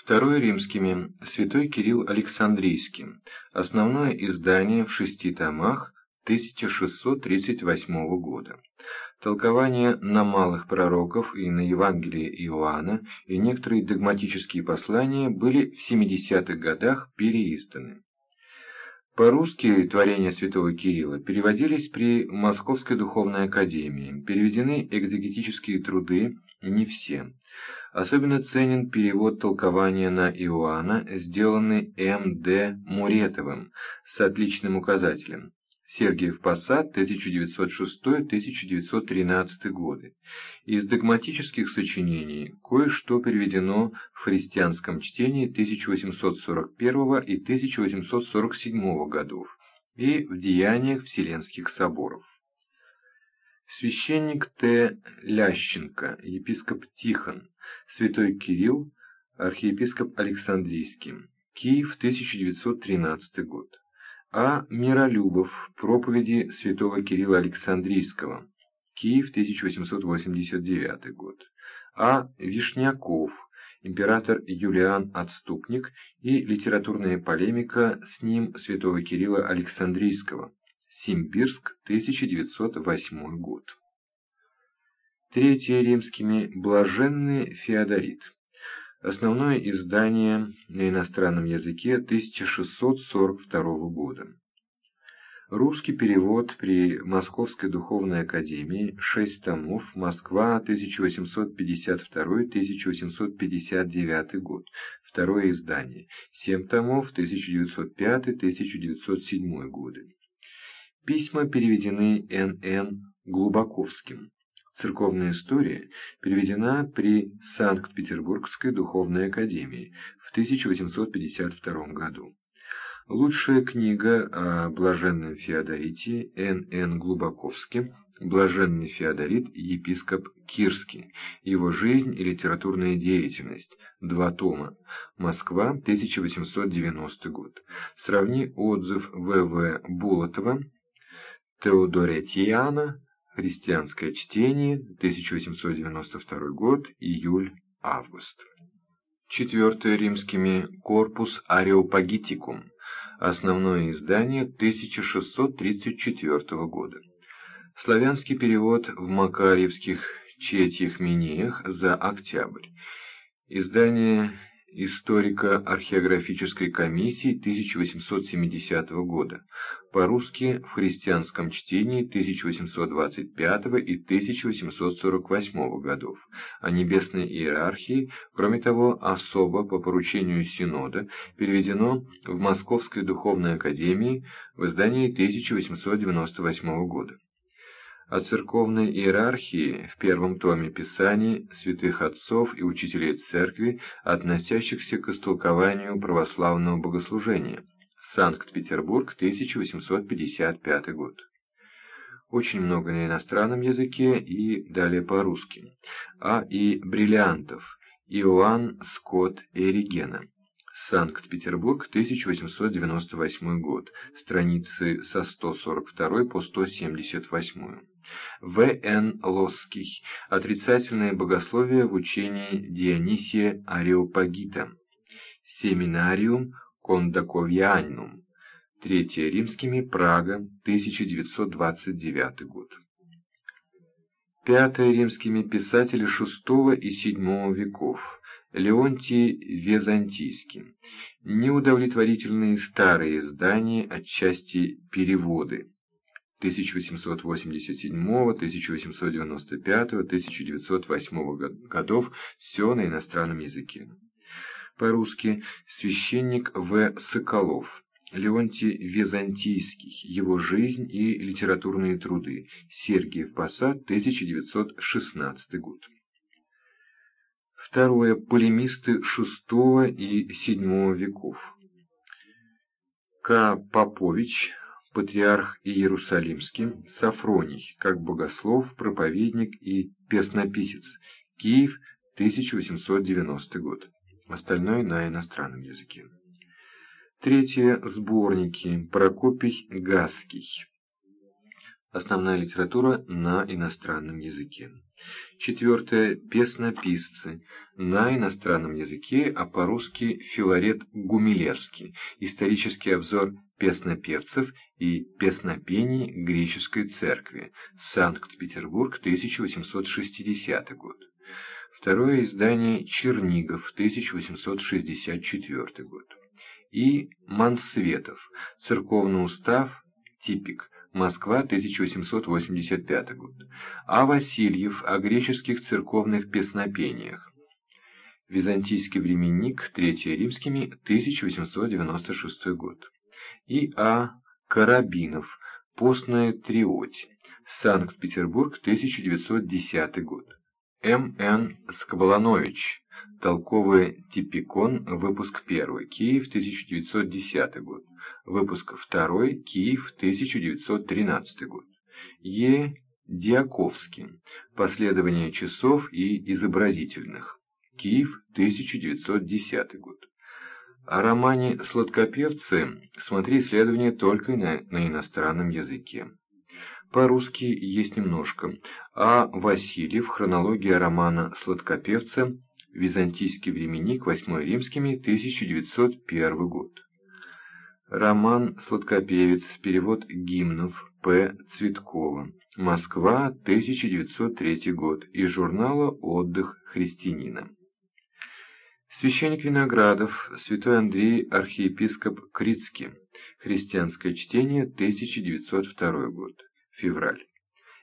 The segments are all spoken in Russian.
Второй римскими Святой Кирилл Александрийский. Основное издание в шести томах 1638 года. Толкование на малых пророков и на Евангелие Иоанна и некоторые догматические послания были в 70-х годах переизданы. По-русски творения святого Кирилла переводились при Московской духовной академии, переведены экзегетические труды, не все. Особенно ценен перевод толкования на Иоанна, сделанный М.Д. Муретовым, с отличным указателем. Сергиев Посад, 1906-1913 годы. Из догматических сочинений кое-что переведено в христианском чтении 1841 и 1847 годов и в деяниях Вселенских соборов. Священник Т. Лященко, епископ Тихон, святой Кирилл, архиепископ Александрийский, Киев, 1913 год. А. Миролюбов. Проповеди святого Кирилла Александрийского. Киев, 1889 год. А. Вишняков. Император Юлиан Отступник и литературная полемика с ним святого Кирилла Александрийского. Симбирск, 1908 год. Третье римскими Блаженный Феодорит. Основное издание на иностранном языке 1642 года. Русский перевод при Московской духовной академии, 6 томов, Москва, 1852-1859 год, второе издание, 7 томов, 1905-1907 годы. Письма переведены Н.Н. Глубоковским. Церковная история переведена при Санкт-Петербургской духовной академии в 1852 году. Лучшая книга о блаженном Феодорите Н.Н. Глубоковским «Блаженный Феодорит, епископ Кирский. Его жизнь и литературная деятельность». Два тома. Москва, 1890 год. Сравни отзыв В.В. Булатова, Теодоретиана, Христианское чтение, 1892 год, июль-август. Четвертое римскими Корпус Ареопагитикум. Основное издание 1634 года. Славянский перевод в Макарьевских четьих минеях за октябрь. Издание историко-археографической комиссии 1870 года, по-русски в христианском чтении 1825 и 1848 годов, о небесной иерархии, кроме того, особо по поручению Синода, переведено в Московской духовной академии в издании 1898 года о церковной иерархии в первом томе Писаний святых отцов и учителей церкви, относящихся к истолкованию православного богослужения. Санкт-Петербург, 1855 год. Очень много на иностранном языке и далее по-русски. А. и Бриллиантов, Иоанн Скотт Эригена. Санкт-Петербург, 1898 год. Страницы со 142 по 178. В. Н. Лосский. Отрицательное богословие в учении Дионисия Ареопагита. Семинариум Кондаковианум. Третье римскими. Прага, 1929 год. Пятое римскими писатели VI и VII веков. Леонтий Византийский. Неудовлетворительные старые издания, отчасти переводы. 1887, 1895, 1908 годов, все на иностранном языке. По-русски священник В. Соколов, Леонтий Византийский, его жизнь и литературные труды, Сергиев Посад, 1916 год. Второе. Полемисты VI и VII веков. К. Попович, патриарх Иерусалимский, Сафроний, как богослов, проповедник и песнописец, Киев, 1890 год. Остальное на иностранном языке. Третье. Сборники. Прокопий Гаский. Основная литература на иностранном языке. Четвертое. Песнописцы. На иностранном языке, а по-русски Филарет Гумилевский. Исторический обзор песнопевцев и песнопений греческой церкви. Санкт-Петербург, 1860 год. Второе издание Чернигов, 1864 год. И Мансветов. Церковный устав. Типик. Москва, 1885 год. А. Васильев о греческих церковных песнопениях. Византийский временник, Третье римскими, 1896 год. И. А. Карабинов, Постная триоть, Санкт-Петербург, 1910 год. М. Н. Скобланович, Толковый типикон, выпуск 1, Киев, 1910 год. Выпуск 2, Киев, 1913 год. Е. Диаковский. Последование часов и изобразительных. Киев, 1910 год. О романе «Сладкопевцы» смотри исследования только на, на иностранном языке. По-русски есть немножко. А. Васильев. Хронология романа «Сладкопевцы» Византийский временник, 8 римскими, 1901 год. Роман «Сладкопевец», перевод гимнов П. Цветкова. Москва, 1903 год. Из журнала «Отдых христианина». Священник Виноградов, святой Андрей, архиепископ Критский. Христианское чтение, 1902 год. Февраль.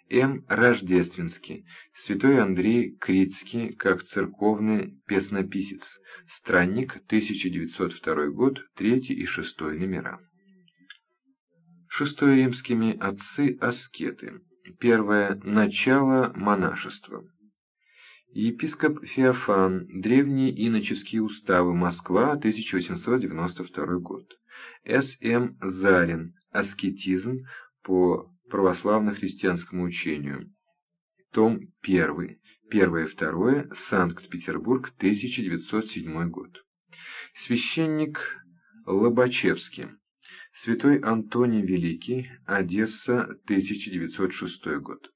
М. Рождественский, святой Андрей Критский, как церковный песнописец, странник, 1902 год, 3 и 6 номера. Шестой римскими отцы-аскеты. Первое. Начало монашества. Епископ Феофан. Древние иноческие уставы. Москва, 1892 год. С. М. Зарин. Аскетизм по православно-христианскому учению. Том 1. Первое-второе. Санкт-Петербург, 1907 год. Священник Лобачевский. Святой Антоний Великий. Одесса, 1906 год.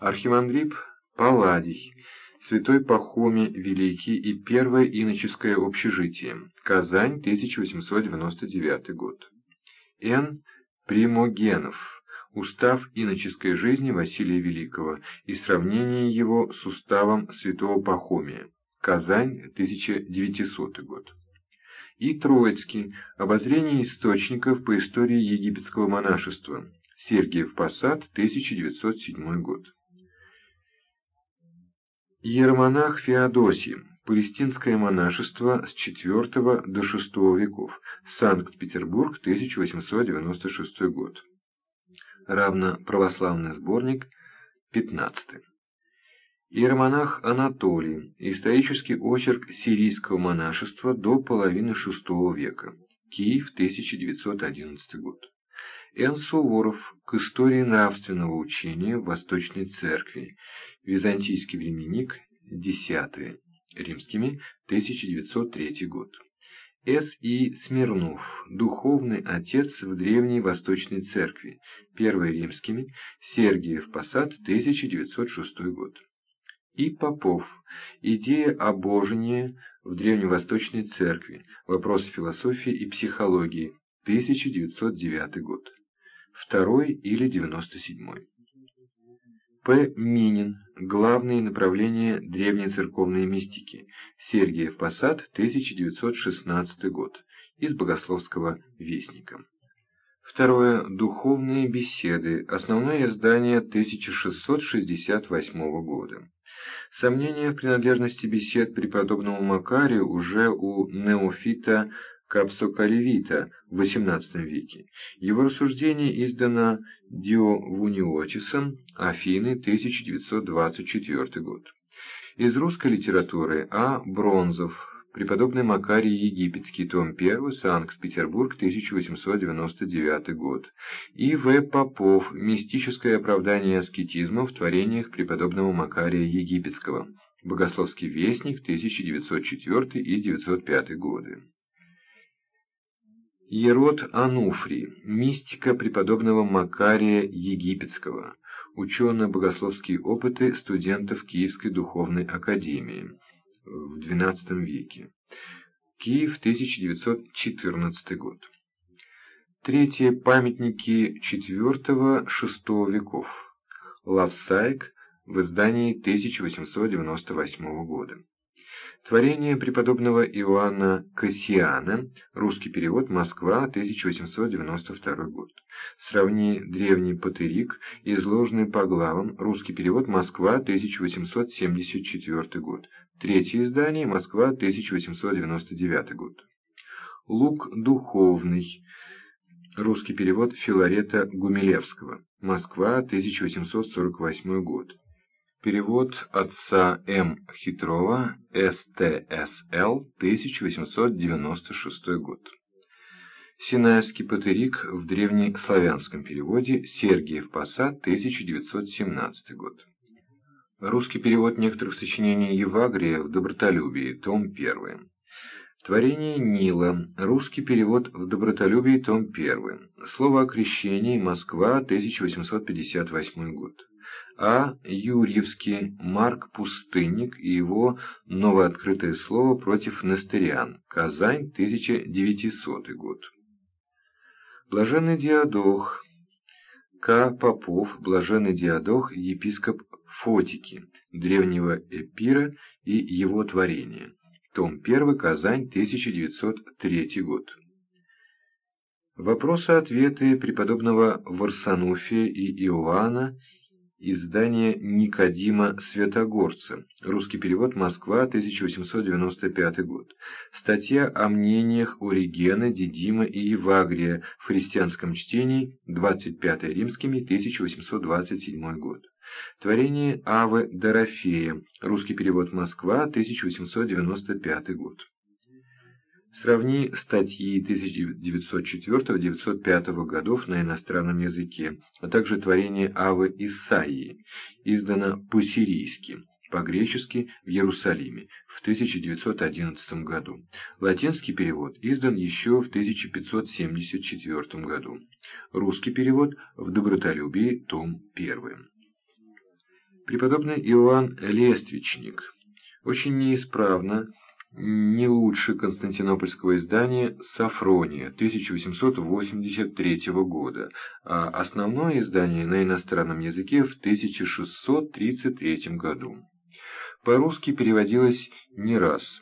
Архимандрип Палладий. Святой Пахомий Великий и Первое иноческое общежитие. Казань, 1899 год. Н. Примогенов. Устав иноческой жизни Василия Великого и сравнение его с уставом святого Пахомия. Казань, 1900 год. И Троицкий. Обозрение источников по истории египетского монашества. Сергиев Посад, 1907 год. Иеромонах Феодосий. Палестинское монашество с IV до VI веков. Санкт-Петербург, 1896 год равно православный сборник, 15. Иеромонах Анатолий. Исторический очерк сирийского монашества до половины VI века. Киев, 1911 год. Н. Суворов. К истории нравственного учения в Восточной Церкви. Византийский временник. 10. Римскими. 1903 год. С. И. Смирнов, духовный отец в Древней Восточной Церкви, первый римскими, Сергиев Посад, 1906 год. И. Попов, идея обожения в Древневосточной Церкви, вопросы философии и психологии, 1909 год. Второй или 97. П. Минин. Главные направления древней церковной мистики. Сергиев Посад, 1916 год. Из Богословского вестника. Второе. Духовные беседы. Основное издание 1668 года. Сомнения в принадлежности бесед преподобному Макарию уже у Неофита Капсокаливита в XVIII веке. Его рассуждение издано Диовуниотисом, Афины, 1924 год. Из русской литературы А. Бронзов, Преподобный Макарий Египетский, том 1, Санкт-Петербург, 1899 год. И В. Попов, Мистическое оправдание аскетизма в творениях преподобного Макария Египетского. Богословский вестник, 1904 и 1905 годы. Ерод Ануфрий, мистика преподобного Макария Египетского, учено-богословские опыты студентов Киевской духовной академии в XII веке. Киев, 1914 год. Третье. Памятники IV-VI веков. Лавсайк в издании 1898 года. Творение преподобного Иоанна Кассиана, русский перевод, Москва, 1892 год. Сравни древний патерик, изложенный по главам, русский перевод, Москва, 1874 год. Третье издание, Москва, 1899 год. Лук духовный, русский перевод. Филарета Гумилевского, Москва, 1848 год. Перевод отца М. Хитрова, СТСЛ, 1896 год. Синайский патерик в древнеславянском переводе Сергиев Посад, 1917 год. Русский перевод некоторых сочинений Евагрия в Добротолюбии, том 1. Творение Нила. Русский перевод в Добротолюбии, том 1. Слово о крещении. Москва, 1858 год. А. Юрьевский, Марк Пустынник и его новооткрытое слово против Нестериан, Казань, 1900 год. Блаженный Диадох, К. Попов, Блаженный Диадох, епископ Фотики, древнего Эпира и его творения. Том 1, Казань, 1903 год. Вопросы-ответы преподобного Варсануфия и Иоанна Издание Никодима Святогорца. Русский перевод Москва, 1895 год. Статья о мнениях Оригена, Дидима и Евагрия в христианском чтении, 25 римскими, 1827 год. Творение Авы Дорофея. Русский перевод Москва, 1895 год. Сравни статьи 1904-1905 годов на иностранном языке, а также творение Авы Исаии, издано по-сирийски, по-гречески в Иерусалиме в 1911 году. Латинский перевод издан еще в 1574 году. Русский перевод в Добротолюбии, том 1. Преподобный Иоанн Лествичник очень неисправно не лучше константинопольского издания «Сафрония» 1883 года, а основное издание на иностранном языке в 1633 году. По-русски переводилось не раз.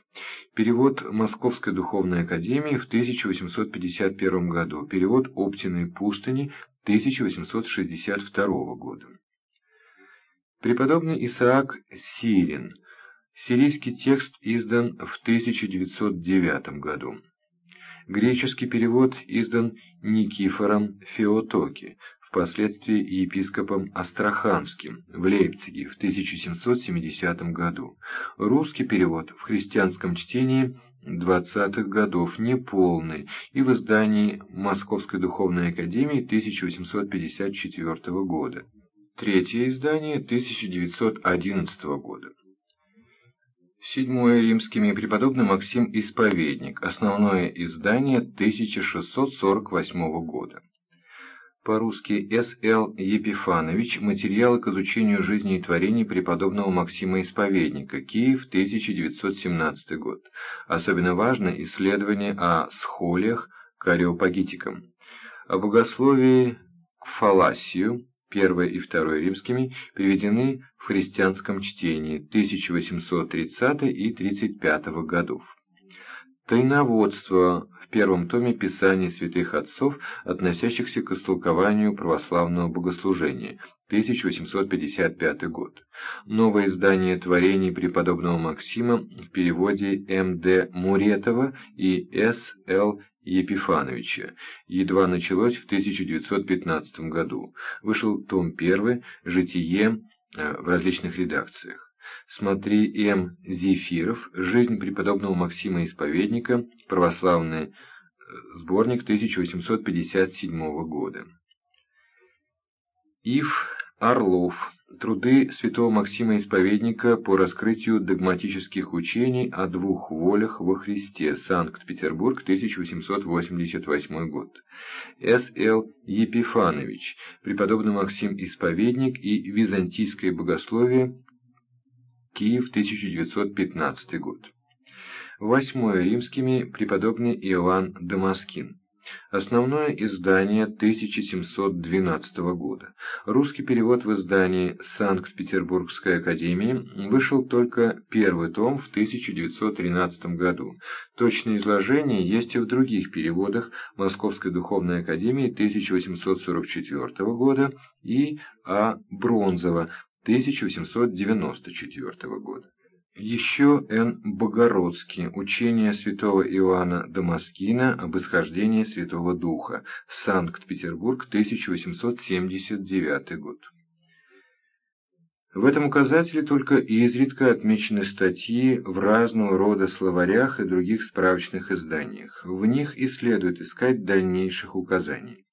Перевод Московской духовной академии в 1851 году, перевод Оптиной пустыни 1862 года. Преподобный Исаак Сирин – Сирийский текст издан в 1909 году. Греческий перевод издан Никифором Феотоки, впоследствии епископом Астраханским, в Лейпциге в 1770 году. Русский перевод в христианском чтении 20-х годов неполный и в издании Московской духовной академии 1854 года. Третье издание 1911 года. Седьмое римскими преподобный Максим Исповедник. Основное издание 1648 года. По-русски С.Л. Епифанович. Материалы к изучению жизни и творений преподобного Максима Исповедника. Киев, 1917 год. Особенно важно исследование о схолиях к ареопагитикам. О богословии к фаласию первое и второе римскими, переведены в христианском чтении 1830 и 35 годов. Тайноводство в первом томе Писаний святых отцов, относящихся к истолкованию православного богослужения, 1855 год. Новое издание творений преподобного Максима в переводе М.Д. Муретова и С.Л. Епифановича. Едва началось в 1915 году. Вышел том 1 «Житие» э, в различных редакциях. Смотри М. Зефиров «Жизнь преподобного Максима Исповедника. Православный э, сборник 1857 года». Ив Орлов Труды святого Максима Исповедника по раскрытию догматических учений о двух волях во Христе. Санкт-Петербург, 1888 год. С.Л. Епифанович. Преподобный Максим Исповедник и Византийское богословие. Киев, 1915 год. Восьмое. Римскими. Преподобный Иоанн Дамаскин. Основное издание 1712 года. Русский перевод в издании Санкт-Петербургской академии вышел только первый том в 1913 году. Точное изложение есть и в других переводах Московской духовной академии 1844 года и А. Бронзова 1894 года. Еще Н. Богородский. Учение святого Иоанна Дамаскина об исхождении Святого Духа. Санкт-Петербург, 1879 год. В этом указателе только изредка отмечены статьи в разного рода словарях и других справочных изданиях. В них и следует искать дальнейших указаний.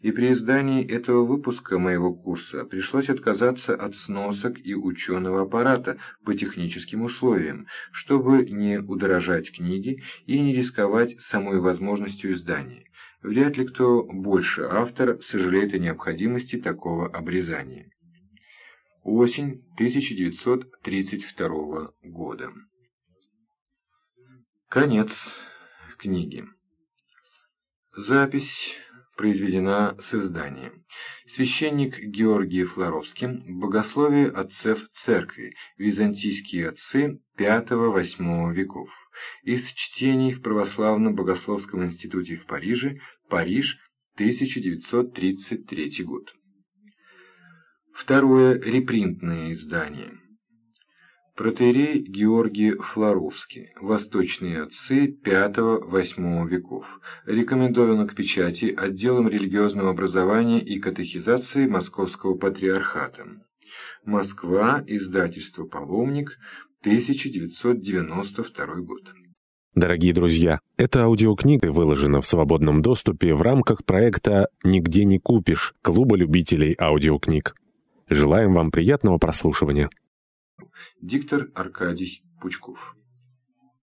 И при издании этого выпуска моего курса пришлось отказаться от сносок и ученого аппарата по техническим условиям, чтобы не удорожать книги и не рисковать самой возможностью издания. Вряд ли кто больше автор сожалеет о необходимости такого обрезания. Осень 1932 года. Конец книги. Запись произведена с изданием. Священник Георгий Флоровский, богословие отцев церкви, византийские отцы V-VIII веков. Из чтений в Православном богословском институте в Париже, Париж, 1933 год. Второе репринтное издание. Протеерей Георгий Флоровский. Восточные отцы V-VIII веков. Рекомендовано к печати отделом религиозного образования и катехизации Московского патриархата. Москва. Издательство «Паломник», 1992 год. Дорогие друзья, эта аудиокнига выложена в свободном доступе в рамках проекта «Нигде не купишь» Клуба любителей аудиокниг. Желаем вам приятного прослушивания. Диктор Аркадий Пучков